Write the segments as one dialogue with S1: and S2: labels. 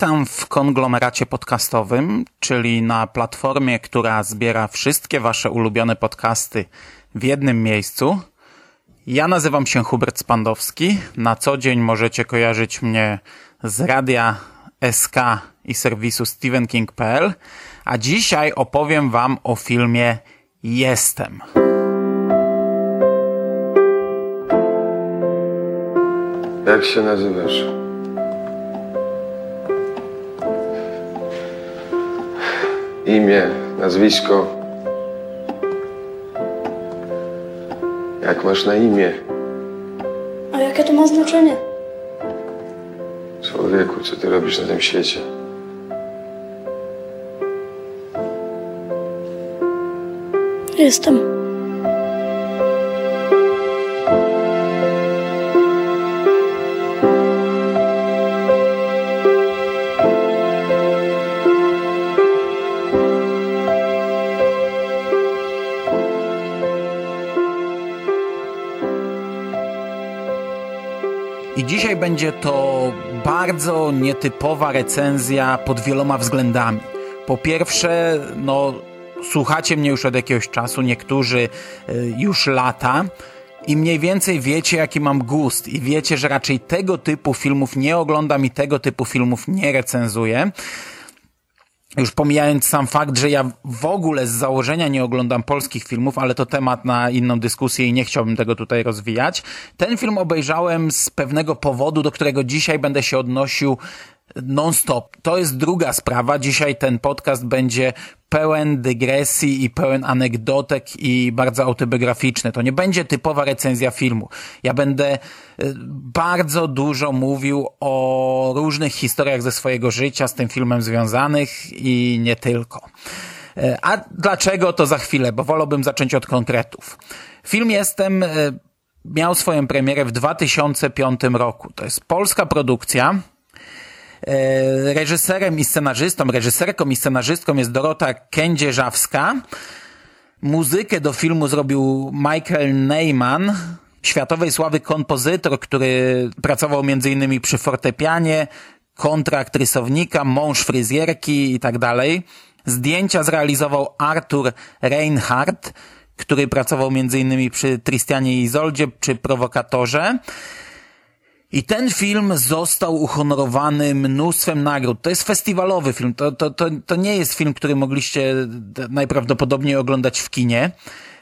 S1: Witam w konglomeracie podcastowym, czyli na platformie, która zbiera wszystkie Wasze ulubione podcasty w jednym miejscu. Ja nazywam się Hubert Spandowski. Na co dzień możecie kojarzyć mnie z radia SK i serwisu StephenKing.pl, a dzisiaj opowiem Wam o filmie Jestem.
S2: Jak się nazywasz? Imię, nazwisko. Jak masz na imię?
S3: A jakie to ma znaczenie?
S2: Człowieku, co ty robisz na tym świecie?
S3: Jestem.
S1: I dzisiaj będzie to bardzo nietypowa recenzja pod wieloma względami. Po pierwsze, no, słuchacie mnie już od jakiegoś czasu, niektórzy y, już lata. I mniej więcej wiecie, jaki mam gust, i wiecie, że raczej tego typu filmów nie oglądam i tego typu filmów nie recenzuję. Już pomijając sam fakt, że ja w ogóle z założenia nie oglądam polskich filmów, ale to temat na inną dyskusję i nie chciałbym tego tutaj rozwijać. Ten film obejrzałem z pewnego powodu, do którego dzisiaj będę się odnosił non-stop. To jest druga sprawa. Dzisiaj ten podcast będzie pełen dygresji i pełen anegdotek i bardzo autobiograficzny. To nie będzie typowa recenzja filmu. Ja będę y, bardzo dużo mówił o różnych historiach ze swojego życia z tym filmem związanych i nie tylko. Y, A dlaczego to za chwilę, bo wolałbym zacząć od konkretów. Film Jestem y, miał swoją premierę w 2005 roku. To jest polska produkcja. E, reżyserem i scenarzystą, reżyserką i scenarzystką jest Dorota Kędzierzawska. Muzykę do filmu zrobił Michael Neyman, światowej sławy kompozytor, który pracował m.in. przy fortepianie, kontrakt rysownika, mąż fryzjerki i tak dalej. Zdjęcia zrealizował Arthur Reinhardt, który pracował m.in. przy Tristianie Izoldzie, czy Prowokatorze. I ten film został uhonorowany mnóstwem nagród. To jest festiwalowy film. To, to, to, to nie jest film, który mogliście najprawdopodobniej oglądać w kinie.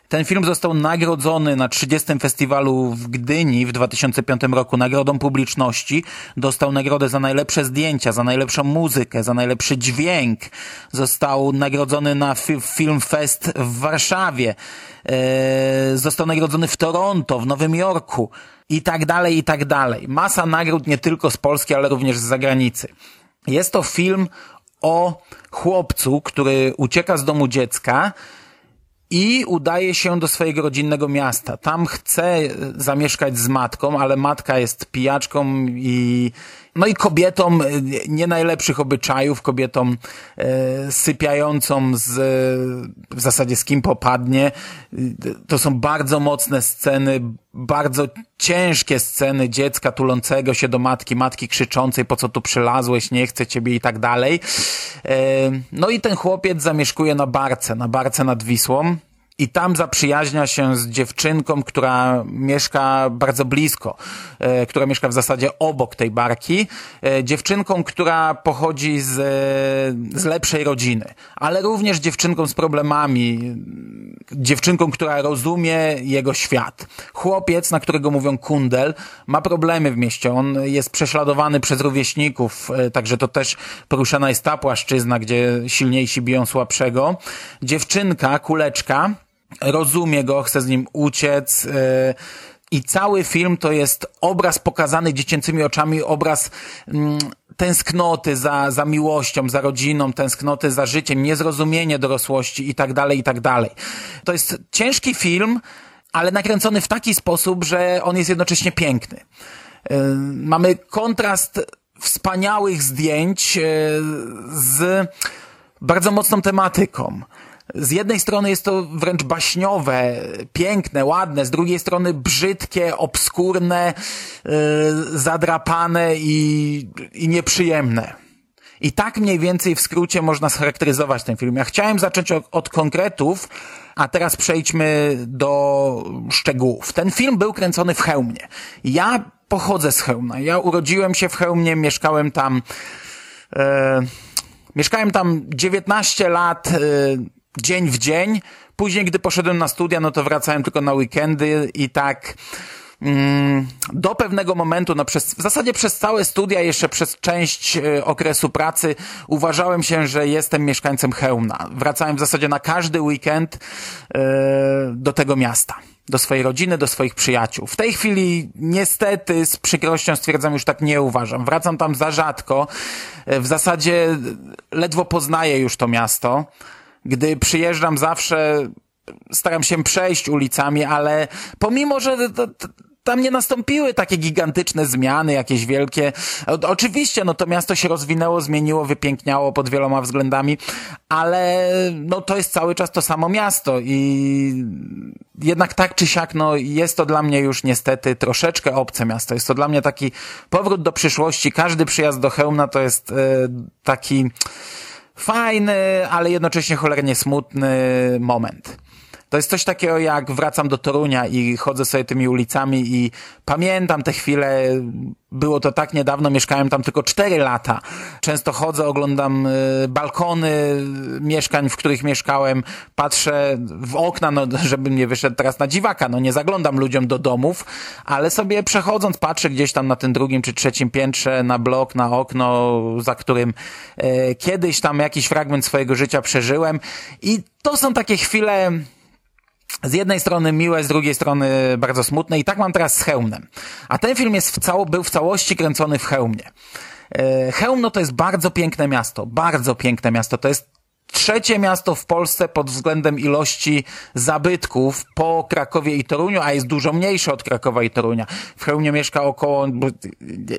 S1: Ten film został nagrodzony na 30. festiwalu w Gdyni w 2005 roku nagrodą publiczności. Dostał nagrodę za najlepsze zdjęcia, za najlepszą muzykę, za najlepszy dźwięk. Został nagrodzony na fi Film Fest w Warszawie. Eee, został nagrodzony w Toronto, w Nowym Jorku i tak dalej, i tak dalej. Masa nagród nie tylko z Polski, ale również z zagranicy. Jest to film o chłopcu, który ucieka z domu dziecka i udaje się do swojego rodzinnego miasta. Tam chce zamieszkać z matką, ale matka jest pijaczką i no i kobietom e, nie najlepszych obyczajów, kobietom e, sypiającą z, w zasadzie z kim popadnie. E, to są bardzo mocne sceny, bardzo ciężkie sceny dziecka tulącego się do matki, matki krzyczącej, po co tu przylazłeś, nie chcę ciebie i tak dalej. No i ten chłopiec zamieszkuje na barce, na barce nad Wisłą i tam zaprzyjaźnia się z dziewczynką, która mieszka bardzo blisko, e, która mieszka w zasadzie obok tej barki. E, dziewczynką, która pochodzi z, z lepszej rodziny, ale również dziewczynką z problemami, dziewczynką, która rozumie jego świat. Chłopiec, na którego mówią kundel, ma problemy w mieście. On jest prześladowany przez rówieśników, e, także to też poruszana jest ta płaszczyzna, gdzie silniejsi biją słabszego. Dziewczynka, kuleczka, rozumie go, chce z nim uciec. Yy, I cały film to jest obraz pokazany dziecięcymi oczami, obraz mm, tęsknoty za, za miłością, za rodziną, tęsknoty za życiem, niezrozumienie dorosłości i tak dalej, i tak dalej. To jest ciężki film, ale nakręcony w taki sposób, że on jest jednocześnie piękny. Yy, mamy kontrast wspaniałych zdjęć yy, z bardzo mocną tematyką z jednej strony jest to wręcz baśniowe, piękne, ładne, z drugiej strony brzydkie, obskurne, yy, zadrapane i, i nieprzyjemne. I tak mniej więcej w skrócie można scharakteryzować ten film. Ja chciałem zacząć od, od konkretów, a teraz przejdźmy do szczegółów. Ten film był kręcony w Chełmie. Ja pochodzę z Chełmna. Ja urodziłem się w Chełmie, mieszkałem tam... Yy, mieszkałem tam 19 lat... Dzień w dzień. Później, gdy poszedłem na studia, no to wracałem tylko na weekendy i tak mm, do pewnego momentu, no przez, w zasadzie przez całe studia, jeszcze przez część y, okresu pracy uważałem się, że jestem mieszkańcem Chełmna. Wracałem w zasadzie na każdy weekend y, do tego miasta do swojej rodziny, do swoich przyjaciół. W tej chwili niestety z przykrością stwierdzam, już tak nie uważam. Wracam tam za rzadko. W zasadzie ledwo poznaję już to miasto gdy przyjeżdżam zawsze staram się przejść ulicami, ale pomimo, że to, to, tam nie nastąpiły takie gigantyczne zmiany, jakieś wielkie. Oczywiście, no to miasto się rozwinęło, zmieniło, wypiękniało pod wieloma względami, ale no to jest cały czas to samo miasto i jednak tak czy siak, no jest to dla mnie już niestety troszeczkę obce miasto. Jest to dla mnie taki powrót do przyszłości. Każdy przyjazd do Chełmna to jest e, taki fajny, ale jednocześnie cholernie smutny moment. To jest coś takiego, jak wracam do Torunia i chodzę sobie tymi ulicami i pamiętam te chwile. Było to tak niedawno, mieszkałem tam tylko 4 lata. Często chodzę, oglądam y, balkony mieszkań, w których mieszkałem, patrzę w okna, no, żebym nie wyszedł teraz na dziwaka, no nie zaglądam ludziom do domów, ale sobie przechodząc patrzę gdzieś tam na tym drugim czy trzecim piętrze, na blok, na okno, za którym e, kiedyś tam jakiś fragment swojego życia przeżyłem i to są takie chwile, z jednej strony miłe, z drugiej strony bardzo smutne i tak mam teraz z Chełmnem. A ten film jest w cało, był w całości kręcony w Chełmie. E, Chełmno to jest bardzo piękne miasto, bardzo piękne miasto. To jest trzecie miasto w Polsce pod względem ilości zabytków po Krakowie i Toruniu, a jest dużo mniejsze od Krakowa i Torunia. W Chełmie mieszka około,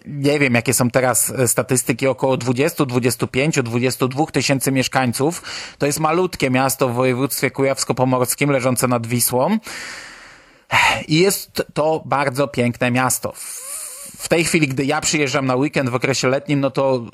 S1: nie wiem jakie są teraz statystyki, około 20, 25, 22 tysięcy mieszkańców. To jest malutkie miasto w województwie kujawsko-pomorskim leżące nad Wisłą. I jest to bardzo piękne miasto w tej chwili, gdy ja przyjeżdżam na weekend w okresie letnim, no to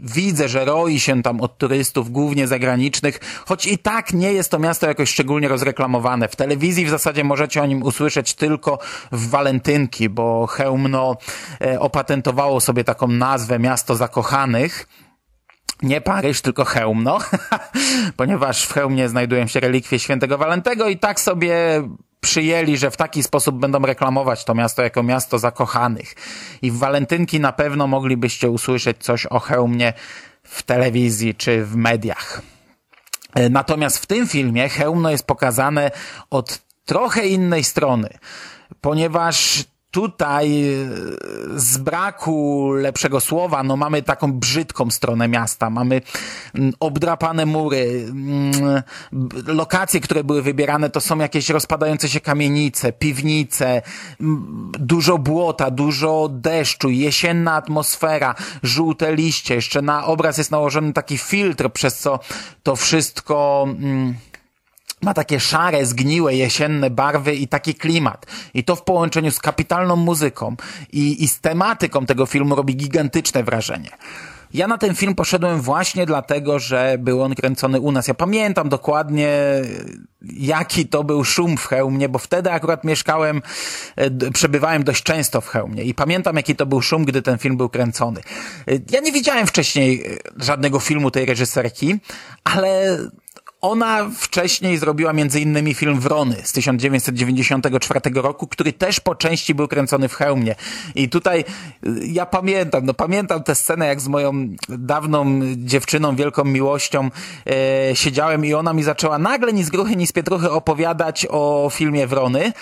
S1: widzę, że roi się tam od turystów, głównie zagranicznych, choć i tak nie jest to miasto jakoś szczególnie rozreklamowane. W telewizji w zasadzie możecie o nim usłyszeć tylko w walentynki, bo Chełmno e, opatentowało sobie taką nazwę miasto zakochanych. Nie Paryż, tylko Chełmno, ponieważ w Chełmie znajdują się relikwie świętego Walentego i tak sobie przyjęli, że w taki sposób będą reklamować to miasto jako miasto zakochanych. I w walentynki na pewno moglibyście usłyszeć coś o Chełmie w telewizji czy w mediach. E, natomiast w tym filmie Chełmno jest pokazane od trochę innej strony, ponieważ tutaj e, z braku lepszego słowa, no mamy taką brzydką stronę miasta, mamy mm, obdrapane mury, mm, lokacje, które były wybierane to są jakieś rozpadające się kamienice, piwnice, m, dużo błota, dużo deszczu, jesienna atmosfera, żółte liście, jeszcze na obraz jest nałożony taki filtr, przez co to wszystko... Mm, ma takie szare, zgniłe, jesienne barwy i taki klimat. I to w połączeniu z kapitalną muzyką i, i z tematyką tego filmu robi gigantyczne wrażenie. Ja na ten film poszedłem właśnie dlatego, że był on kręcony u nas. Ja pamiętam dokładnie, jaki to był szum w Chełmie, bo wtedy akurat mieszkałem, e, przebywałem dość często w Chełmie i pamiętam, jaki to był szum, gdy ten film był kręcony. E, Ja nie widziałem wcześniej e, żadnego filmu tej reżyserki, ale ona wcześniej zrobiła innymi film Wrony z 1994 roku, który też po części był kręcony w Chełmie. I tutaj y, ja pamiętam, no pamiętam tę scenę, jak z moją dawną dziewczyną, wielką miłością e, siedziałem i ona mi zaczęła nagle ni z gruchy, ni z pietruchy opowiadać o filmie Wrony.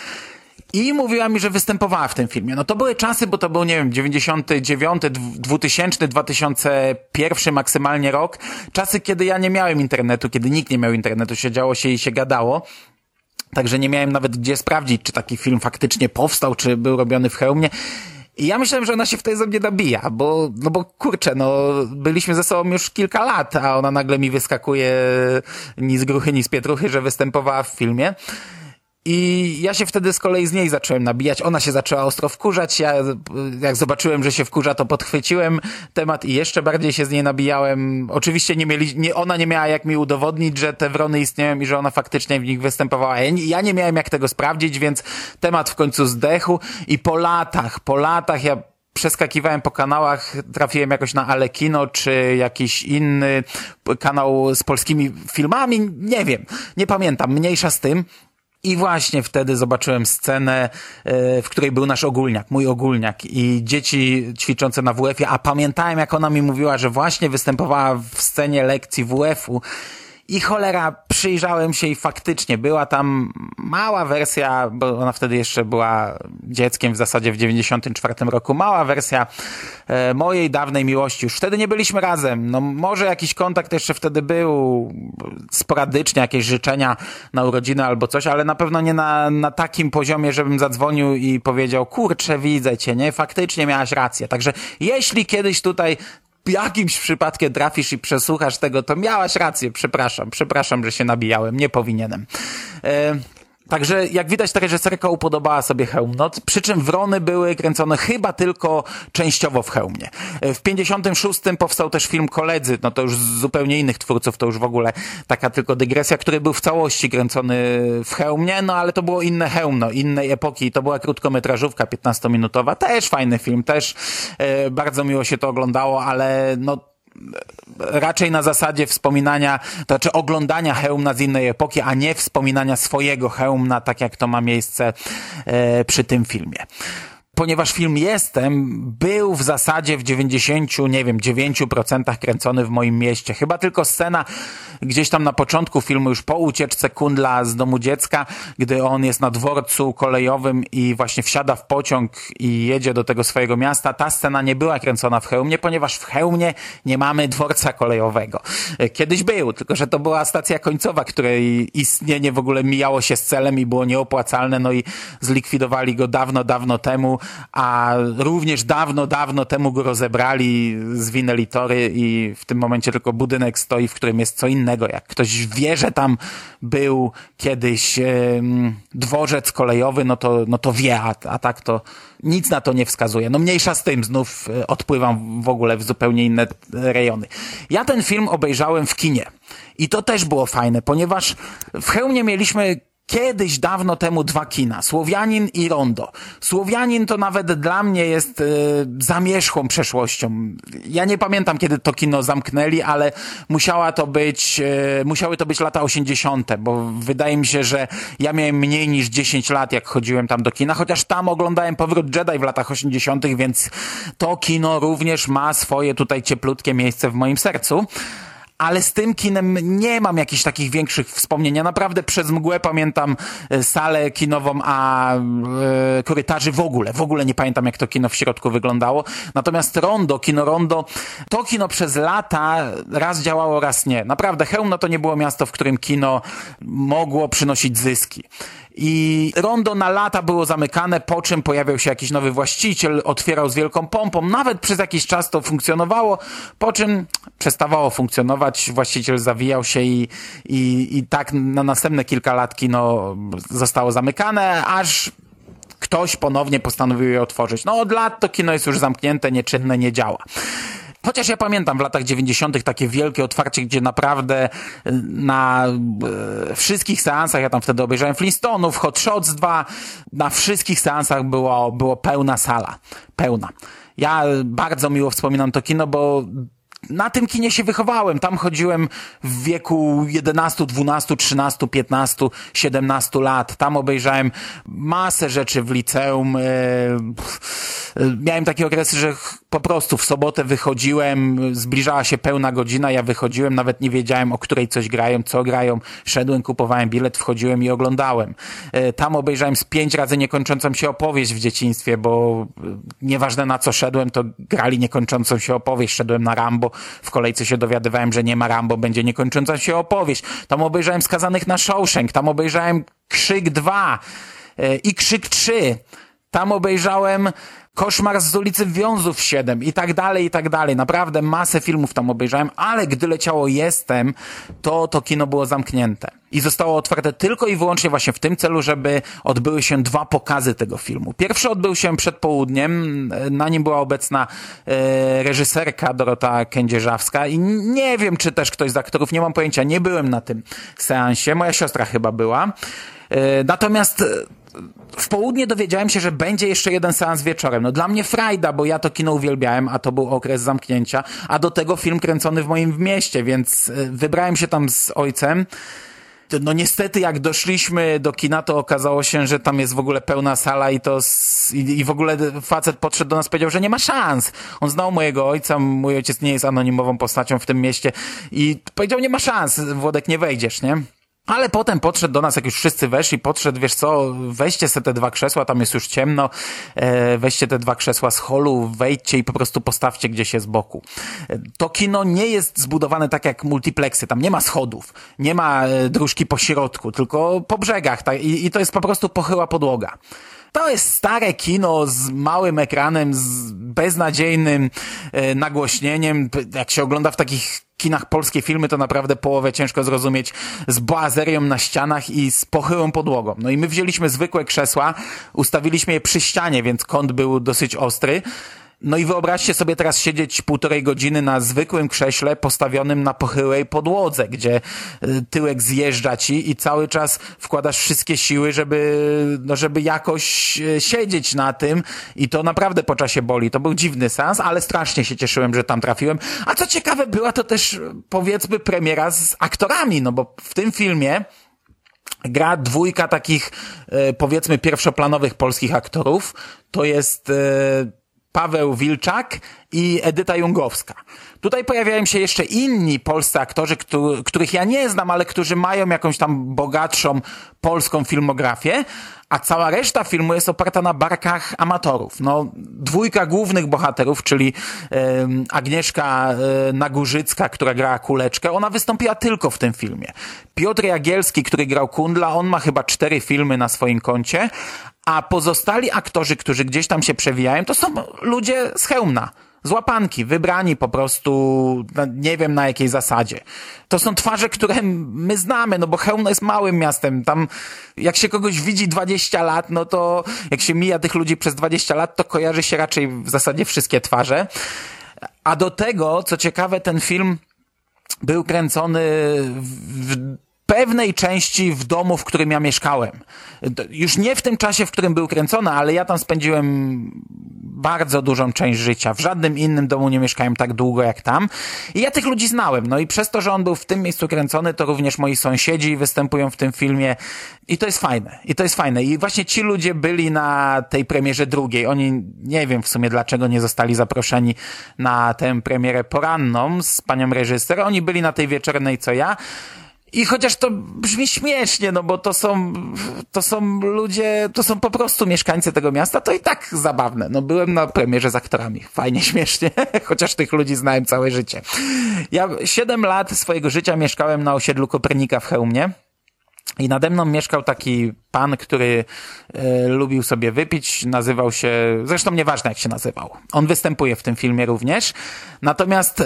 S1: I mówiła mi, że występowała w tym filmie. No to były czasy, bo to był, nie wiem, 99, dw- 2000, 2001 maksymalnie rok. Czasy, kiedy ja nie miałem internetu, kiedy nikt nie miał internetu, siedziało się i się gadało. Także nie miałem nawet gdzie sprawdzić, czy taki film faktycznie powstał, czy był robiony w Chełmie. I ja myślałem, że ona się wtedy ze mnie nabija, bo, no bo kurczę, no, byliśmy ze sobą już kilka lat, a ona nagle mi wyskakuje ni z gruchy, ni z pietruchy, że występowała w filmie. I ja się wtedy z kolei z niej zacząłem nabijać. Ona się zaczęła ostro wkurzać. Ja, jak zobaczyłem, że się wkurza, to podchwyciłem temat i jeszcze bardziej się z niej nabijałem. Oczywiście nie mieli, nie, ona nie miała jak mi udowodnić, że te wrony istnieją i że ona faktycznie w nich występowała. Ja, ja nie miałem jak tego sprawdzić, więc temat w końcu zdechł i po latach, po latach ja przeskakiwałem po kanałach, trafiłem jakoś na Alekino, czy jakiś inny kanał z polskimi filmami, nie wiem, nie pamiętam, mniejsza z tym. I właśnie wtedy zobaczyłem scenę, e, w której był nasz ogólniak, mój ogólniak i dzieci ćwiczące na WF-ie, a pamiętałem jak ona mi mówiła, że właśnie występowała w scenie lekcji WF-u i cholera, przyjrzałem się i faktycznie była tam mała wersja, bo ona wtedy jeszcze była dzieckiem w zasadzie w 94 roku, mała wersja e, mojej dawnej miłości. Już wtedy nie byliśmy razem. No może jakiś kontakt jeszcze wtedy był, sporadycznie jakieś życzenia na urodziny albo coś, ale na pewno nie na, na takim poziomie, żebym zadzwonił i powiedział, kurczę, widzę cię, nie? Faktycznie miałaś rację. Także jeśli kiedyś tutaj jakimś przypadkiem trafisz i przesłuchasz tego, to miałaś rację, przepraszam, przepraszam, że się nabijałem, nie powinienem. Także jak widać reżyserka upodobała sobie hełm. No, przy czym Wrony były kręcone chyba tylko częściowo w hełmie. W 56 powstał też film Koledzy, no to już z zupełnie innych twórców, to już w ogóle taka tylko dygresja, który był w całości kręcony w hełmie, no ale to było inne hełm, no, innej epoki. To była krótkometrażówka 15-minutowa, też fajny film, też e, bardzo miło się to oglądało, ale no raczej na zasadzie wspominania, to znaczy oglądania Hełmna z innej epoki, a nie wspominania swojego Hełmna, tak jak to ma miejsce e, przy tym filmie. Ponieważ film Jestem był w zasadzie w 90, nie wiem, 9% kręcony w moim mieście. Chyba tylko scena gdzieś tam na początku filmu, już po ucieczce Kundla z domu dziecka, gdy on jest na dworcu kolejowym i właśnie wsiada w pociąg i jedzie do tego swojego miasta. Ta scena nie była kręcona w Chełmie, ponieważ w Chełmie nie mamy dworca kolejowego. Kiedyś był, tylko że to była stacja końcowa, której istnienie w ogóle mijało się z celem i było nieopłacalne, no i zlikwidowali go dawno, dawno temu, a również dawno, dawno temu go rozebrali, zwinęli tory i w tym momencie tylko budynek stoi, w którym jest co innego. Jak ktoś wie, że tam był kiedyś dworzec kolejowy, no to, no to wie, a, a tak to nic na to nie wskazuje. No mniejsza z tym, znów e, odpływam w ogóle w zupełnie inne rejony. Ja ten film obejrzałem w kinie i to też było fajne, ponieważ w Chełmie mieliśmy kiedyś dawno temu dwa kina, Słowianin i Rondo. Słowianin to nawet dla mnie jest e, zamierzchłą przeszłością. Ja nie pamiętam, kiedy to kino zamknęli, ale musiała to być, e, musiały to być lata 80., bo wydaje mi się, że ja miałem mniej niż 10 lat, jak chodziłem tam do kina, chociaż tam oglądałem Powrót Jedi w latach 80., więc to kino również ma swoje tutaj cieplutkie miejsce w moim sercu. Ale z tym kinem nie mam jakichś takich większych wspomnień. Ja naprawdę przez mgłę pamiętam e, salę kinową, a e, korytarzy w ogóle. W ogóle nie pamiętam, jak to kino w środku wyglądało. Natomiast Rondo, kino Rondo, to kino przez lata raz działało, raz nie. Naprawdę, Chełmno to nie było miasto, w którym kino mogło przynosić zyski. I rondo na lata było zamykane, po czym pojawiał się jakiś nowy właściciel, otwierał z wielką pompą. Nawet przez jakiś czas to funkcjonowało, po czym przestawało funkcjonować, właściciel zawijał się i, i, i tak na następne kilka lat kino zostało zamykane, aż ktoś ponownie postanowił je otworzyć. No od lat to kino jest już zamknięte, nieczynne, nie działa. Chociaż ja pamiętam w latach 90. takie wielkie otwarcie, gdzie naprawdę y, na e, wszystkich seansach, ja tam wtedy obejrzałem Flintstonów, Hot Shots 2, na wszystkich seansach było, było pełna sala. Pełna. Ja bardzo miło wspominam to kino, bo na tym kinie się wychowałem. Tam chodziłem w wieku 11, 12, 13, 15, 17 lat. Tam obejrzałem masę rzeczy w liceum. E, miałem takie okresy, że po prostu w sobotę wychodziłem, zbliżała się pełna godzina, ja wychodziłem, nawet nie wiedziałem, o której coś grają, co grają. Szedłem, kupowałem bilet, wchodziłem i oglądałem. E, tam obejrzałem z pięć razy niekończącą się opowieść w dzieciństwie, bo nieważne na co szedłem, to grali niekończącą się opowieść. Szedłem na Rambo, w kolejce się dowiadywałem, że nie ma Rambo, będzie niekończąca się opowieść. Tam obejrzałem Skazanych na Shawshank, tam obejrzałem Krzyk 2 e, i Krzyk 3. Tam obejrzałem Koszmar z ulicy Wiązów 7 i tak dalej, i tak dalej. Naprawdę masę filmów tam obejrzałem, ale gdy leciało Jestem, to to kino było zamknięte. I zostało otwarte tylko i wyłącznie właśnie w tym celu, żeby odbyły się dwa pokazy tego filmu. Pierwszy odbył się przed południem, na nim była obecna e, reżyserka Dorota Kędzierzawska i nie wiem, czy też ktoś z aktorów, nie mam pojęcia, nie byłem na tym seansie, moja siostra chyba była. E, natomiast w południe dowiedziałem się, że będzie jeszcze jeden seans wieczorem. No dla mnie frajda, bo ja to kino uwielbiałem, a to był okres zamknięcia, a do tego film kręcony w moim mieście, więc e, wybrałem się tam z ojcem. No niestety jak doszliśmy do kina, to okazało się, że tam jest w ogóle pełna sala i to i, i w ogóle facet podszedł do nas powiedział, że nie ma szans. On znał mojego ojca, mój ojciec nie jest anonimową postacią w tym mieście i powiedział, nie ma szans, Włodek, nie wejdziesz, nie? Ale potem podszedł do nas, jak już wszyscy weszli, podszedł, wiesz co, weźcie sobie te dwa krzesła, tam jest już ciemno, e, weźcie te dwa krzesła z holu, wejdźcie i po prostu postawcie gdzieś z boku. E, to kino nie jest zbudowane tak jak multiplexy, tam nie ma schodów, nie ma e, dróżki po środku, tylko po brzegach tak, i, i to jest po prostu pochyła podłoga. To jest stare kino z małym ekranem, z beznadziejnym e, nagłośnieniem. Jak się ogląda w takich kinach polskie filmy, to naprawdę połowę ciężko zrozumieć z boazerią na ścianach i z pochyłą podłogą. No i my wzięliśmy zwykłe krzesła, ustawiliśmy je przy ścianie, więc kąt był dosyć ostry. No i wyobraźcie sobie teraz siedzieć półtorej godziny na zwykłym krześle postawionym na pochyłej podłodze, gdzie y, tyłek zjeżdża ci i cały czas wkładasz wszystkie siły, żeby, no żeby jakoś y, siedzieć na tym i to naprawdę po czasie boli. To był dziwny sens, ale strasznie się cieszyłem, że tam trafiłem. A co ciekawe, była to też powiedzmy premiera z aktorami, no bo w tym filmie gra dwójka takich y, powiedzmy pierwszoplanowych polskich aktorów. To jest Paweł Wilczak i Edyta Jungowska. Tutaj pojawiają się jeszcze inni polscy aktorzy, których ja nie znam, ale którzy mają jakąś tam bogatszą polską filmografię, a cała reszta filmu jest oparta na barkach amatorów. No, dwójka głównych bohaterów, czyli Agnieszka Nagórzycka, która grała Kuleczkę, ona wystąpiła tylko w tym filmie. Piotr Jagielski, który grał Kundla, on ma chyba cztery filmy na swoim koncie, a pozostali aktorzy, którzy gdzieś tam się przewijają, to są ludzie z hełmna. Z łapanki, wybrani po prostu, nie wiem na jakiej zasadzie. To są twarze, które my znamy, no bo Chełmno jest małym miastem. Tam jak się kogoś widzi 20 lat, no to jak się mija tych ludzi przez 20 lat, to kojarzy się raczej w zasadzie wszystkie twarze. A do tego, co ciekawe, ten film był kręcony w pewnej części w domu, w którym ja mieszkałem. Już nie w tym czasie, w którym był kręcony, ale ja tam spędziłem bardzo dużą część życia. W żadnym innym domu nie mieszkałem tak długo jak tam. I ja tych ludzi znałem. No i przez to, że on był w tym miejscu kręcony, to również moi sąsiedzi występują w tym filmie. I to jest fajne. I to jest fajne. I właśnie ci ludzie byli na tej premierze drugiej. Oni nie wiem w sumie dlaczego nie zostali zaproszeni na tę premierę poranną z panią reżyser. Oni byli na tej wieczornej co ja. I chociaż to brzmi śmiesznie, no bo to są, to są ludzie, to są po prostu mieszkańcy tego miasta, to i tak zabawne. No byłem na premierze z aktorami. Fajnie, śmiesznie, chociaż tych ludzi znałem całe życie. Ja siedem lat swojego życia mieszkałem na osiedlu Kopernika w Chełmie. I nade mną mieszkał taki pan, który e, lubił sobie wypić, nazywał się, zresztą nieważne jak się nazywał. On występuje w tym filmie również. Natomiast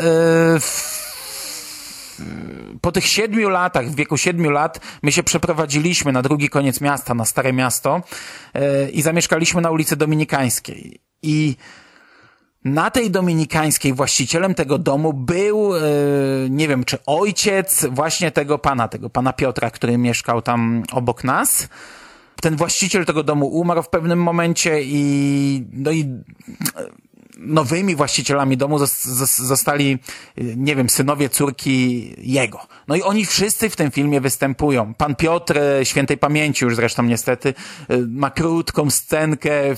S1: w, po tych siedmiu latach, w wieku siedmiu lat, my się przeprowadziliśmy na drugi koniec miasta, na Stare Miasto e, i zamieszkaliśmy na ulicy Dominikańskiej. I na tej dominikańskiej właścicielem tego domu był, e, nie wiem, czy ojciec właśnie tego pana, tego pana Piotra, który mieszkał tam obok nas. Ten właściciel tego domu umarł w pewnym momencie i, no i nowymi właścicielami domu zostali, nie wiem, synowie, córki jego. No i oni wszyscy w tym filmie występują. Pan Piotr, e, świętej pamięci już zresztą niestety, e, ma krótką scenkę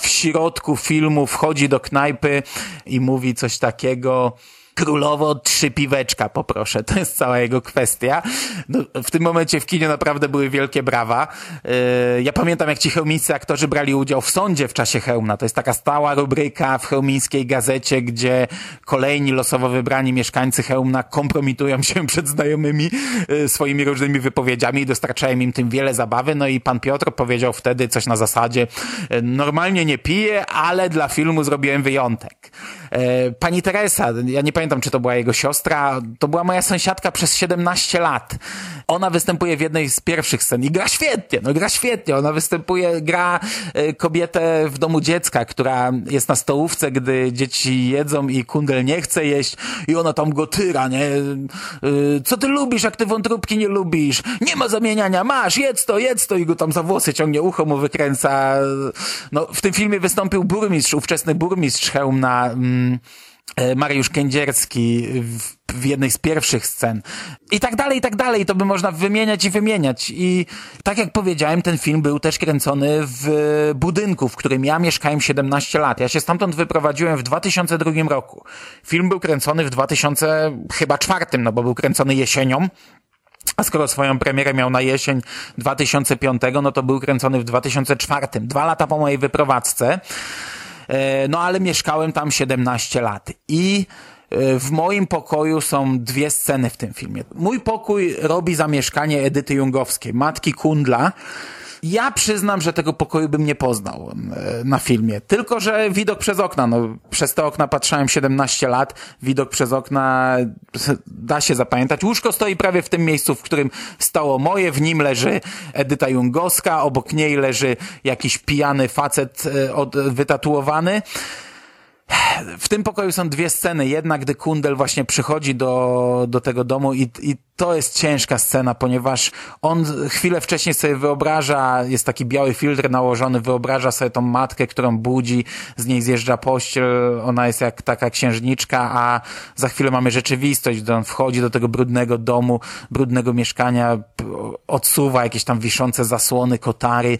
S1: w środku filmu, wchodzi do knajpy i mówi coś takiego, królowo trzy piweczka poproszę. To jest cała jego kwestia. No, w tym momencie w kinie naprawdę były wielkie brawa. Yy, ja pamiętam, jak ci chełmińscy aktorzy brali udział w sądzie w czasie Chełmna. To jest taka stała rubryka w chełmińskiej gazecie, gdzie kolejni losowo wybrani mieszkańcy Chełmna kompromitują się przed znajomymi yy, swoimi różnymi wypowiedziami i dostarczają im tym wiele zabawy. No i pan Piotr powiedział wtedy coś na zasadzie yy, normalnie nie piję, ale dla filmu zrobiłem wyjątek. Yy, pani Teresa, ja nie pamiętam pamiętam, czy to była jego siostra. To była moja sąsiadka przez 17 lat. Ona występuje w jednej z pierwszych scen i gra świetnie, no gra świetnie. Ona występuje, gra e, kobietę w domu dziecka, która jest na stołówce, gdy dzieci jedzą i kundel nie chce jeść i ona tam go tyra, nie? E, co ty lubisz, jak ty wątróbki nie lubisz? Nie ma zamieniania, masz, jedz to, jedz to i go tam za włosy ciągnie, ucho mu wykręca. No, w tym filmie wystąpił burmistrz, ówczesny burmistrz Chełm na... Mm, Mariusz Kędzierski w, jednej z pierwszych scen. I tak dalej, i tak dalej. To by można wymieniać i wymieniać. I tak jak powiedziałem, ten film był też kręcony w budynku, w którym ja mieszkałem 17 lat. Ja się stamtąd wyprowadziłem w 2002 roku. Film był kręcony w 2000 chyba czwartym, no bo był kręcony jesienią. A skoro swoją premierę miał na jesień 2005, no to był kręcony w 2004. Dwa lata po mojej wyprowadzce. E, no ale mieszkałem tam 17 lat i e, w moim pokoju są dwie sceny w tym filmie. Mój pokój robi zamieszkanie Edyty Jungowskiej, matki Kundla, ja przyznam, że tego pokoju bym nie poznał na filmie. Tylko, że widok przez okna, no przez te okna patrzałem 17 lat, widok przez okna da się zapamiętać. Łóżko stoi prawie w tym miejscu, w którym stało moje, w nim leży Edyta Jungowska, obok niej leży jakiś pijany facet e, od, wytatuowany. W tym pokoju są dwie sceny. Jedna, gdy Kundel właśnie przychodzi do, do tego domu i, i to jest ciężka scena, ponieważ on chwilę wcześniej sobie wyobraża, jest taki biały filtr nałożony, wyobraża sobie tą matkę, którą budzi, z niej zjeżdża pościel, ona jest jak taka księżniczka, a za chwilę mamy rzeczywistość, on wchodzi do tego brudnego domu, brudnego mieszkania, odsuwa jakieś tam wiszące zasłony, kotary,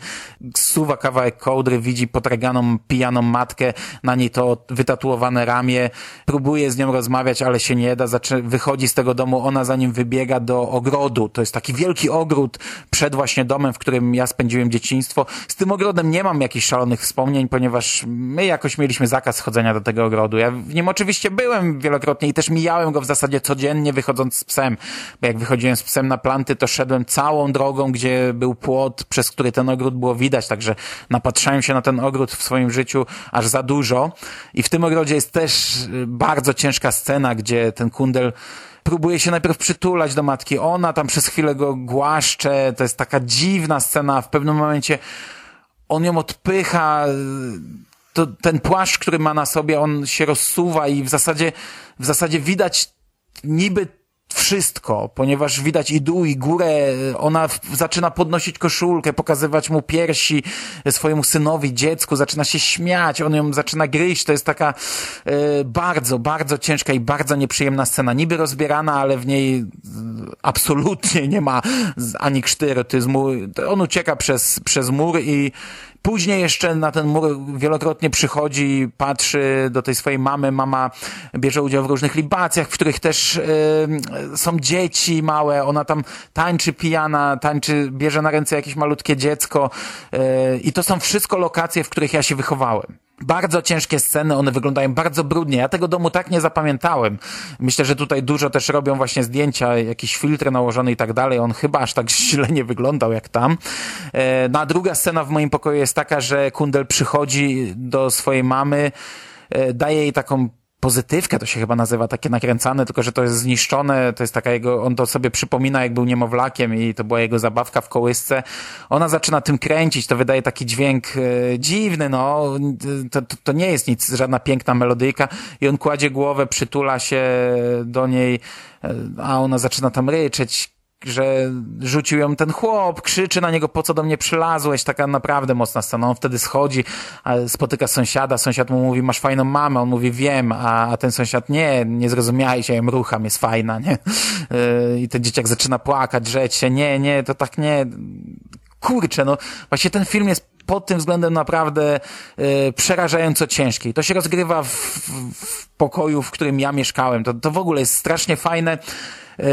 S1: zsuwa kawałek kołdry, widzi potraganą, pijaną matkę, na niej to wytatuowane ramię, próbuje z nią rozmawiać, ale się nie da, wychodzi z tego domu, ona za nim wybiega, biega do ogrodu. To jest taki wielki ogród przed właśnie domem, w którym ja spędziłem dzieciństwo. Z tym ogrodem nie mam jakichś szalonych wspomnień, ponieważ my jakoś mieliśmy zakaz chodzenia do tego ogrodu. Ja w nim oczywiście byłem wielokrotnie i też mijałem go w zasadzie codziennie wychodząc z psem, bo jak wychodziłem z psem na planty, to szedłem całą drogą, gdzie był płot, przez który ten ogród było widać, także napatrzałem się na ten ogród w swoim życiu aż za dużo. I w tym ogrodzie jest też bardzo ciężka scena, gdzie ten kundel próbuje się najpierw przytulać do matki. Ona tam przez chwilę go głaszcze. To jest taka dziwna scena. W pewnym momencie on ją odpycha. To, ten płaszcz, który ma na sobie, on się rozsuwa i w zasadzie, w zasadzie widać niby wszystko, ponieważ widać i dół, i górę. Ona zaczyna podnosić koszulkę, pokazywać mu piersi swojemu synowi, dziecku, zaczyna się śmiać, on ją zaczyna gryźć. To jest taka e, bardzo, bardzo ciężka i bardzo nieprzyjemna scena. Niby rozbierana, ale w niej e, absolutnie nie ma ani krzty erotyzmu. On ucieka przez, przez mur i Później jeszcze na ten mur wielokrotnie przychodzi, patrzy do tej swojej mamy. Mama bierze udział w różnych libacjach, w których też y, są dzieci małe. Ona tam tańczy pijana, tańczy, bierze na ręce jakieś malutkie dziecko. Y, I to są wszystko lokacje, w których ja się wychowałem. Bardzo ciężkie sceny, one wyglądają bardzo brudnie. Ja tego domu tak nie zapamiętałem. Myślę, że tutaj dużo też robią właśnie zdjęcia, jakiś filtr nałożony i tak dalej. On chyba aż tak źle nie wyglądał jak tam. E, No a druga scena w moim pokoju jest taka, że Kundel przychodzi do swojej mamy, e, daje jej taką pozytywkę, to się chyba nazywa, takie nakręcane, tylko że to jest zniszczone, to jest taka jego, on to sobie przypomina, jak był niemowlakiem i to była jego zabawka w kołysce. Ona zaczyna tym kręcić, to wydaje taki dźwięk e, dziwny, no, to, to, to nie jest nic, żadna piękna melodyjka i on kładzie głowę, przytula się do niej, e, a ona zaczyna tam ryczeć, że rzucił ją ten chłop, krzyczy na niego, po co do mnie przylazłeś, taka naprawdę mocna scena. On wtedy schodzi, spotyka sąsiada, sąsiad mu mówi, masz fajną mamę, on mówi, wiem, a, a ten sąsiad, nie, nie zrozumiałeś, ja ją rucham, jest fajna, nie? Yy, I ten dzieciak zaczyna płakać, rzeć się, nie, nie, to tak nie. Kurczę, no, właśnie ten film jest pod tym względem naprawdę e, przerażająco ciężki. To się rozgrywa w, w, w pokoju, w którym ja mieszkałem. To, to w ogóle jest strasznie fajne. E,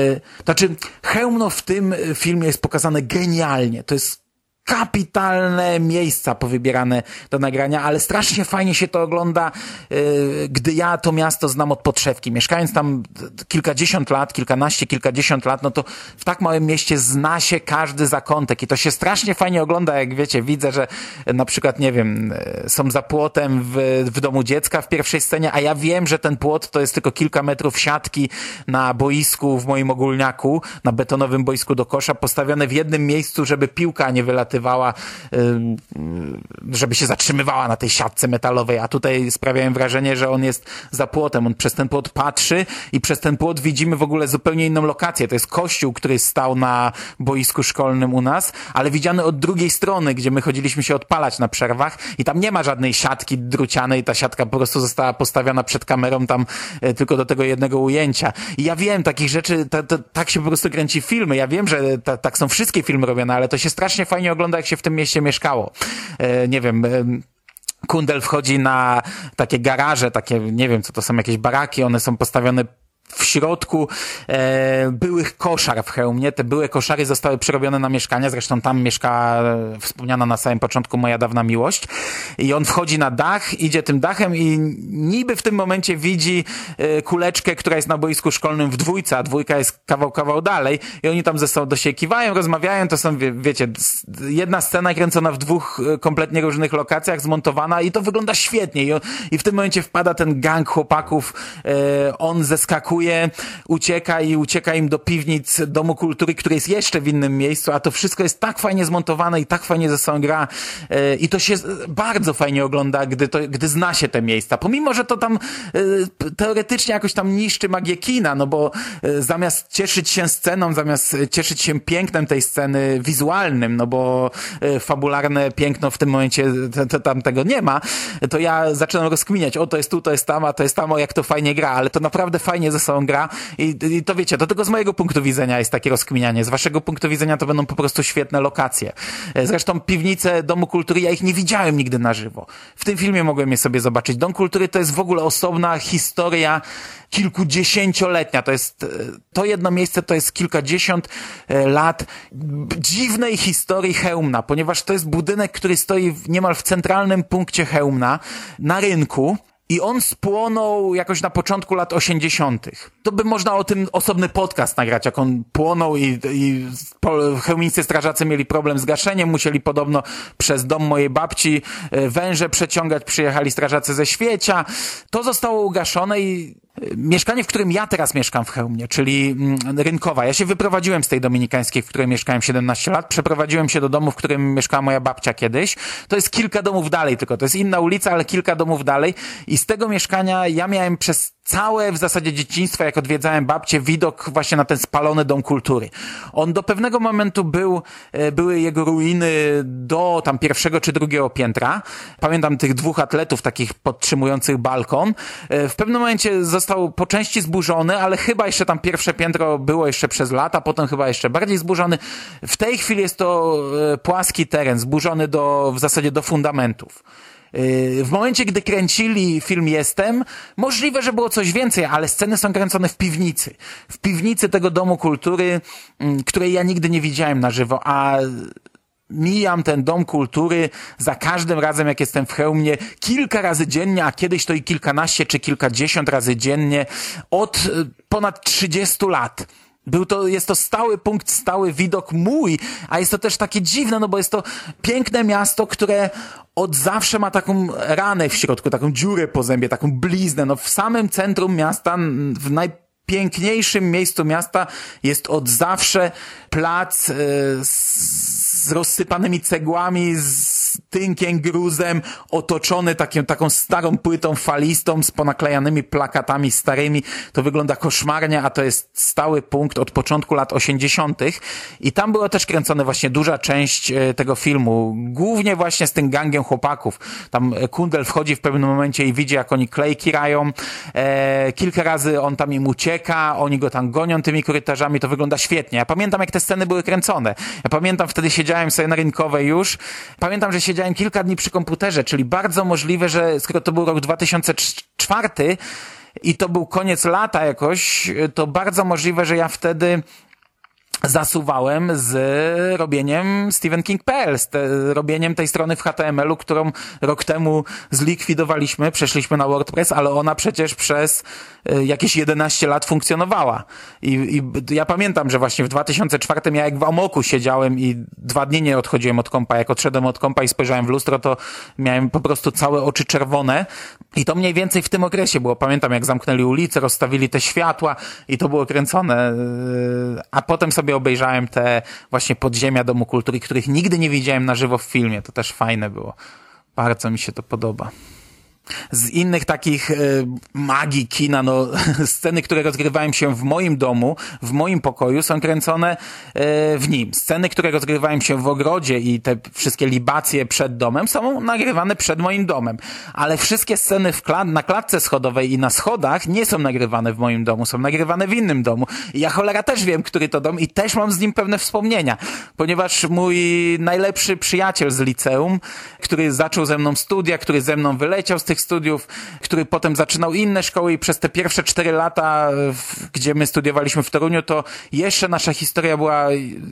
S1: znaczy, Chełmno w tym filmie jest pokazane genialnie. To jest kapitalne miejsca powybierane do nagrania, ale strasznie fajnie się to ogląda, yy, gdy ja to miasto znam od podszewki. Mieszkając tam kilkadziesiąt lat, kilkanaście, kilkadziesiąt lat, no to w tak małym mieście zna się każdy zakątek i to się strasznie fajnie ogląda, jak wiecie, widzę, że na przykład, nie wiem, yy, są za płotem w, w domu dziecka w pierwszej scenie, a ja wiem, że ten płot to jest tylko kilka metrów siatki na boisku w moim ogólniaku, na betonowym boisku do kosza, postawione w jednym miejscu, żeby piłka nie wylatywała, yy, żeby się zatrzymywała na tej siatce metalowej, a tutaj sprawiałem wrażenie, że on jest za płotem. On przez ten płot patrzy i przez ten płot widzimy w ogóle zupełnie inną lokację. To jest kościół, który stał na boisku szkolnym u nas, ale widziany od drugiej strony, gdzie my chodziliśmy się odpalać na przerwach i tam nie ma żadnej siatki drucianej, ta siatka po prostu została postawiona przed kamerą tam e, tylko do tego jednego ujęcia. I ja wiem, takich rzeczy, ta, ta, tak się po prostu kręci filmy. Ja wiem, że ta, tak są wszystkie filmy robione, ale to się strasznie fajnie ogląda, jak się w tym mieście mieszkało. E, nie wiem, e, Kundel wchodzi na takie garaże, takie, nie wiem co to są, jakieś baraki, one są postawione w środku e, byłych koszar w Chełmie. Te były koszary zostały przerobione na mieszkania, zresztą tam mieszka e, wspomniana na samym początku moja dawna miłość. I on wchodzi na dach, idzie tym dachem i niby w tym momencie widzi e, kuleczkę, która jest na boisku szkolnym w dwójce, a dwójka jest kawał, kawał dalej i oni tam ze sobą do siebie kiwają, rozmawiają, to są, wie, wiecie, jedna scena kręcona w dwóch e, kompletnie różnych lokacjach, zmontowana i to wygląda świetnie i, on, i w tym momencie wpada ten gang chłopaków, e, on zeskakuje, ucieka i ucieka im do piwnic Domu Kultury, który jest jeszcze w innym miejscu, a to wszystko jest tak fajnie zmontowane i tak fajnie ze sobą gra e, i to się bardzo fajnie ogląda, gdy, to, gdy zna się te miejsca. Pomimo, że to tam e, teoretycznie jakoś tam niszczy magię kina, no bo e, zamiast cieszyć się sceną, zamiast cieszyć się pięknem tej sceny wizualnym, no bo fabularne piękno w tym momencie to, to tam tego nie ma, to ja zaczynam rozkminiać, o to jest tu, to jest tam, a to jest tam, o jak to fajnie gra, ale to naprawdę fajnie ze sobą gra i, i to wiecie, to tylko z mojego punktu widzenia jest takie rozkminianie, z waszego punktu widzenia to będą po prostu świetne lokacje. E, Zresztą piwnice Domu Kultury, ja ich nie widziałem nigdy na żywo. W tym filmie mogłem je sobie zobaczyć. Dom Kultury to jest w ogóle osobna historia kilkudziesięcioletnia. To jest, e, to jedno miejsce to jest kilkadziesiąt e, lat dziwnej historii Chełmna, ponieważ to jest budynek, który stoi niemal w centralnym punkcie Chełmna, na rynku, i on spłonął jakoś na początku lat 80. To by można o tym osobny podcast nagrać, jak on płonął i, i chełmińscy strażacy mieli problem z gaszeniem, musieli podobno przez dom mojej babci e, węże przeciągać, przyjechali strażacy ze świecia. To zostało ugaszone i Mieszkanie, w którym ja teraz mieszkam w Chełmie, czyli mm, Rynkowa. Ja się wyprowadziłem z tej dominikańskiej, w której mieszkałem 17 lat. Przeprowadziłem się do domu, w którym mieszkała moja babcia kiedyś. To jest kilka domów dalej tylko. To jest inna ulica, ale kilka domów dalej. I z tego mieszkania ja miałem przez całe w zasadzie dzieciństwo, jak odwiedzałem babcię, widok właśnie na ten spalony dom kultury. On do pewnego momentu był, e, były jego ruiny do tam pierwszego czy drugiego piętra. Pamiętam tych dwóch atletów takich podtrzymujących balkon. E, w pewnym momencie został po części zburzony, ale chyba jeszcze tam pierwsze piętro było jeszcze przez lata, potem chyba jeszcze bardziej zburzony. W tej chwili jest to e, płaski teren, zburzony do, w zasadzie do fundamentów. W momencie, gdy kręcili film Jestem, możliwe, że było coś więcej, ale sceny są kręcone w piwnicy. W piwnicy tego domu kultury, mm, której ja nigdy nie widziałem na żywo, a mijam ten dom kultury za każdym razem, jak jestem w Chełmie, kilka razy dziennie, a kiedyś to i kilkanaście czy kilkadziesiąt razy dziennie od e, ponad 30 lat. Był to, jest to stały punkt, stały widok mój, a jest to też takie dziwne, no bo jest to piękne miasto, które od zawsze ma taką ranę w środku, taką dziurę po zębie, taką bliznę. No w samym centrum miasta, w najpiękniejszym miejscu miasta jest od zawsze plac yy, z rozsypanymi cegłami, z tynkiem, gruzem, otoczony takim, taką starą płytą falistą z ponaklejanymi plakatami starymi. To wygląda koszmarnie, a to jest stały punkt od początku lat 80. I tam była też kręcona właśnie duża część e, tego filmu. Głównie właśnie z tym gangiem chłopaków. Tam Kundel wchodzi w pewnym momencie i widzi, jak oni klejki rają. E, kilka razy on tam im ucieka, oni go tam gonią tymi korytarzami. To wygląda świetnie. Ja pamiętam, jak te sceny były kręcone. Ja pamiętam, wtedy siedziałem sobie na rynkowej już. Pamiętam, że siedziałem kilka dni przy komputerze, czyli bardzo możliwe, że skoro to był rok 2004 i to był koniec lata jakoś, to bardzo możliwe, że ja wtedy zasuwałem z robieniem Stephen King.pl, z te, robieniem tej strony w HTML-u, którą rok temu zlikwidowaliśmy, przeszliśmy na WordPress, ale ona przecież przez y, jakieś 11 lat funkcjonowała. I, I, ja pamiętam, że właśnie w 2004 ja jak w Amoku siedziałem i dwa dni nie odchodziłem od kompa. Jak odszedłem od kompa i spojrzałem w lustro, to miałem po prostu całe oczy czerwone. I to mniej więcej w tym okresie było. Pamiętam, jak zamknęli ulicę, rozstawili te światła i to było kręcone. Y, a potem sobie obejrzałem te właśnie podziemia Domu Kultury, których nigdy nie widziałem na żywo w filmie. To też fajne było. Bardzo mi się to podoba z innych takich e, magii kina, no, sceny, które rozgrywają się w moim domu, w moim pokoju, są kręcone e, w nim. Sceny, które rozgrywają się w ogrodzie i te wszystkie libacje przed domem są nagrywane przed moim domem. Ale wszystkie sceny w klat na klatce schodowej i na schodach nie są nagrywane w moim domu, są nagrywane w innym domu. I ja cholera też wiem, który to dom i też mam z nim pewne wspomnienia, ponieważ mój najlepszy przyjaciel z liceum, który zaczął ze mną studia, który ze mną wyleciał z tych tych studiów, który potem zaczynał inne szkoły i przez te pierwsze cztery lata, gdzie my studiowaliśmy w Toruniu, to jeszcze nasza historia była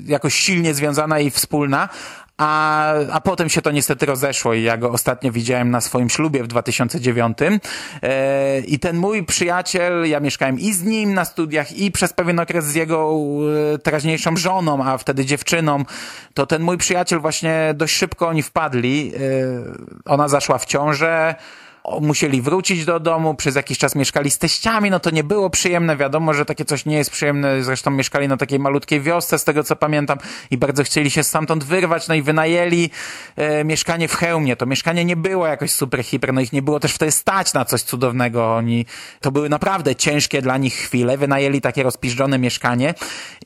S1: jakoś silnie związana i wspólna, a, a potem się to niestety rozeszło i ja go ostatnio widziałem na swoim ślubie w 2009 e, i ten mój przyjaciel, ja mieszkałem i z nim na studiach i przez pewien okres z jego e, teraźniejszą żoną, a wtedy dziewczyną, to ten mój przyjaciel właśnie dość szybko oni wpadli, e, ona zaszła w ciążę, musieli wrócić do domu, przez jakiś czas mieszkali z teściami, no to nie było przyjemne, wiadomo, że takie coś nie jest przyjemne, zresztą mieszkali na takiej malutkiej wiosce, z tego co pamiętam, i bardzo chcieli się stamtąd wyrwać, no i wynajęli e, mieszkanie w Chełmie. To mieszkanie nie było jakoś super hiper, no ich nie było też wtedy stać na coś cudownego, oni, to były naprawdę ciężkie dla nich chwile, wynajęli takie rozpiżdżone mieszkanie.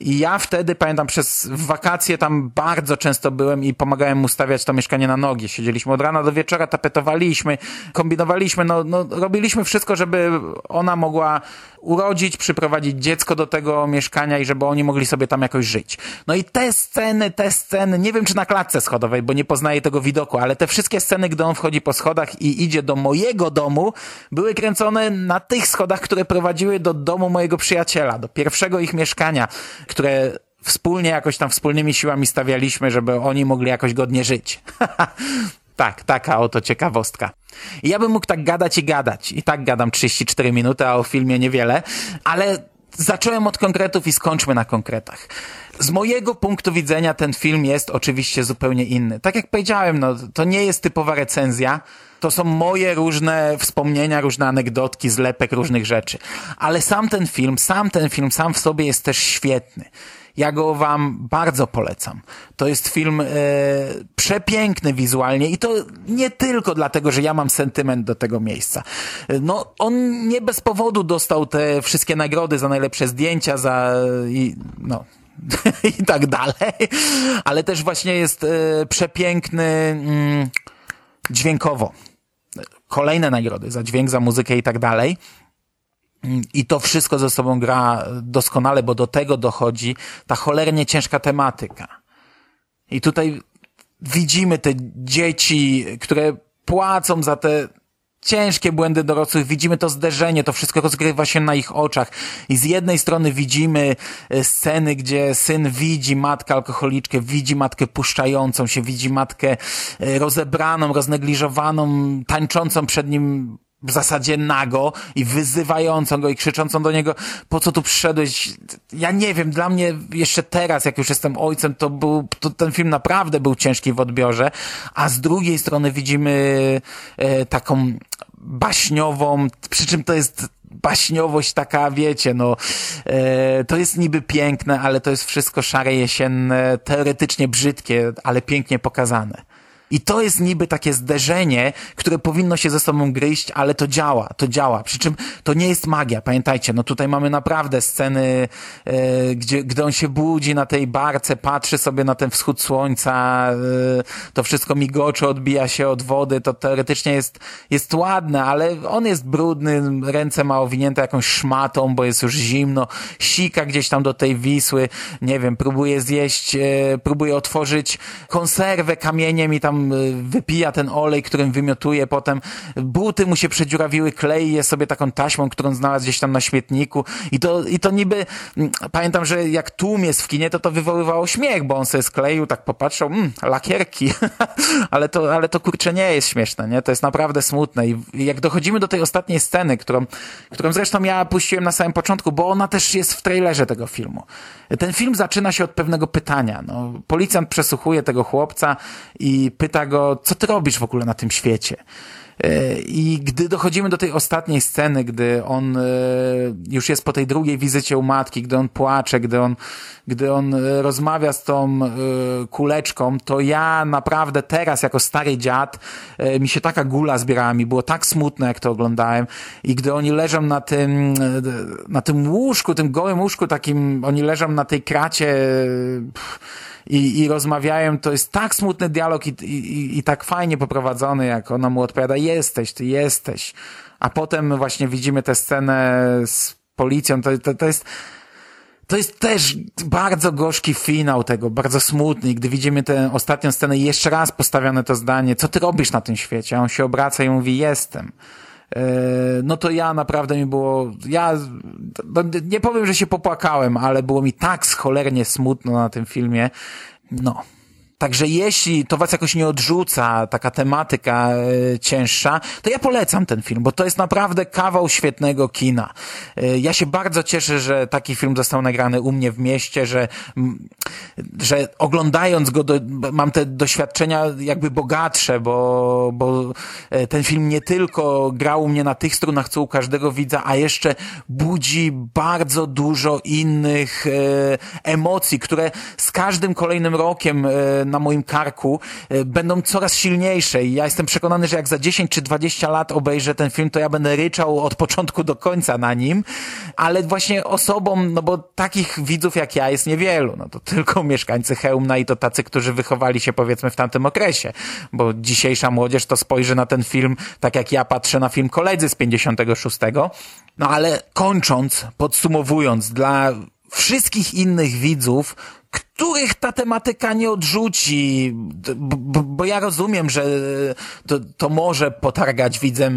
S1: I ja wtedy, pamiętam, przez wakacje tam bardzo często byłem i pomagałem mu stawiać to mieszkanie na nogi. Siedzieliśmy od rana do wieczora, tapetowaliśmy, kombinowaliśmy no, no, robiliśmy wszystko, żeby ona mogła urodzić, przyprowadzić dziecko do tego mieszkania i żeby oni mogli sobie tam jakoś żyć. No i te sceny, te sceny, nie wiem czy na klatce schodowej, bo nie poznaję tego widoku, ale te wszystkie sceny, gdy on wchodzi po schodach i idzie do mojego domu, były kręcone na tych schodach, które prowadziły do domu mojego przyjaciela, do pierwszego ich mieszkania, które wspólnie jakoś tam wspólnymi siłami stawialiśmy, żeby oni mogli jakoś godnie żyć. Tak, taka oto ciekawostka. I ja bym mógł tak gadać i gadać. I tak gadam 34 minuty, a o filmie niewiele, ale zacząłem od konkretów i skończmy na konkretach. Z mojego punktu widzenia ten film jest oczywiście zupełnie inny. Tak jak powiedziałem, no, to nie jest typowa recenzja, to są moje różne wspomnienia, różne anegdotki, zlepek różnych rzeczy. Ale sam ten film, sam ten film, sam w sobie jest też świetny. Ja go wam bardzo polecam. To jest film e, przepiękny wizualnie i to nie tylko dlatego, że ja mam sentyment do tego miejsca. E, No, on nie bez powodu dostał te wszystkie nagrody za najlepsze zdjęcia, za i, no, i tak dalej, ale też właśnie jest e, przepiękny mm, dźwiękowo. Kolejne nagrody za dźwięk, za muzykę i tak dalej. I to wszystko ze sobą gra doskonale, bo do tego dochodzi ta cholernie ciężka tematyka. I tutaj widzimy te dzieci, które płacą za te ciężkie błędy dorosłych, widzimy to zderzenie, to wszystko rozgrywa się na ich oczach. I z jednej strony widzimy e, sceny, gdzie syn widzi matkę alkoholiczkę, widzi matkę puszczającą się, widzi matkę e, rozebraną, roznegliżowaną, tańczącą przed nim w zasadzie nago i wyzywającą go i krzyczącą do niego, po co tu przyszedłeś? Ja nie wiem, dla mnie jeszcze teraz, jak już jestem ojcem, to był, to ten film naprawdę był ciężki w odbiorze, a z drugiej strony widzimy e, taką baśniową, przy czym to jest baśniowość taka, wiecie, no, e, to jest niby piękne, ale to jest wszystko szare, jesienne, teoretycznie brzydkie, ale pięknie pokazane. I to jest niby takie zderzenie, które powinno się ze sobą gryźć, ale to działa, to działa. Przy czym to nie jest magia, pamiętajcie, no tutaj mamy naprawdę sceny, e, gdzie, gdy on się budzi na tej barce, patrzy sobie na ten wschód słońca, e, to wszystko migocze, odbija się od wody, to teoretycznie jest, jest ładne, ale on jest brudny, ręce ma owinięte jakąś szmatą, bo jest już zimno, sika gdzieś tam do tej Wisły, nie wiem, próbuje zjeść, e, próbuje otworzyć konserwę kamieniem i tam e, wypija ten olej, którym wymiotuje potem. Buty mu się przedziurawiły, klei je sobie taką taśmą, którą znalazł gdzieś tam na śmietniku i to, i to niby, mm, pamiętam, że jak tłum jest w kinie, to to wywoływało śmiech, bo on sobie skleił, tak popatrzył, mmm, lakierki, ale to, ale to kurczę nie jest śmieszne, nie? To jest naprawdę smutne i i jak dochodzimy do tej ostatniej sceny, którą, którą zresztą ja puściłem na samym początku, bo ona też jest w trailerze tego filmu. Ten film zaczyna się od pewnego pytania. No, policjant przesłuchuje tego chłopca i pyta go, co ty robisz w ogóle na tym świecie? E, I gdy dochodzimy do tej ostatniej sceny, gdy on e, już jest po tej drugiej wizycie u matki, gdy on płacze, gdy on, gdy on e, rozmawia z tą kuleczką, to ja naprawdę teraz, jako stary dziad, mi się taka gula zbierała, mi było tak smutno, jak to oglądałem. I gdy oni leżą na tym, na tym łóżku, tym gołym łóżku takim, oni leżą na tej kracie, pff, i, i rozmawiają, to jest tak smutny dialog i, i, i tak fajnie poprowadzony, jak ona mu odpowiada, jesteś, ty jesteś. A potem właśnie widzimy tę scenę z policją, to, to, to jest, to jest też bardzo gorzki finał tego, bardzo smutny. I Gdy widzimy tę ostatnią scenę jeszcze raz postawione to zdanie, co ty robisz na tym świecie? A on się obraca i mówi, jestem. E, No to ja naprawdę mi było, ja no, nie powiem, że się popłakałem, ale było mi tak scholernie smutno na tym filmie. No. Także jeśli to was jakoś nie odrzuca taka tematyka e, cięższa, to ja polecam ten film, bo to jest naprawdę kawał świetnego kina. E, ja się bardzo cieszę, że taki film został nagrany u mnie w mieście, że, że oglądając go do, mam te doświadczenia jakby bogatsze, bo, bo e, ten film nie tylko grał u mnie na tych strunach, co u każdego widza, a jeszcze budzi bardzo dużo innych emocji, które z każdym kolejnym rokiem na moim karku e, będą coraz silniejsze i ja jestem przekonany, że jak za 10 czy 20 lat obejrzę ten film, to ja będę ryczał od początku do końca na nim, ale właśnie osobom, no bo takich widzów jak ja jest niewielu, no to tylko mieszkańcy Chełmna i to tacy, którzy wychowali się powiedzmy w tamtym okresie, bo dzisiejsza młodzież to spojrzy na ten film tak jak ja patrzę na film Koledzy z 56. No ale kończąc, podsumowując, dla wszystkich innych widzów, których ta tematyka nie odrzuci, b- b- bo ja rozumiem, że to, to może potargać widzem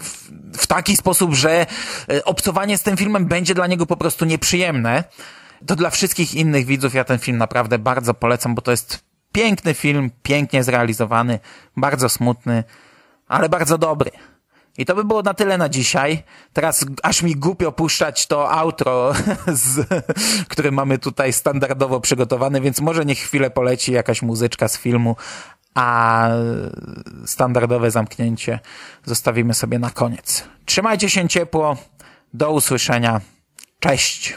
S1: w, w taki sposób, że e, obcowanie z tym filmem będzie dla niego po prostu nieprzyjemne. To dla wszystkich innych widzów ja ten film naprawdę bardzo polecam, bo to jest piękny film, pięknie zrealizowany, bardzo smutny, ale bardzo dobry. I to by było na tyle na dzisiaj. Teraz aż mi głupio puszczać to outro, z, które mamy tutaj standardowo przygotowane, więc może niech chwilę poleci jakaś muzyczka z filmu, a standardowe zamknięcie zostawimy sobie na koniec. Trzymajcie się ciepło. Do usłyszenia. Cześć.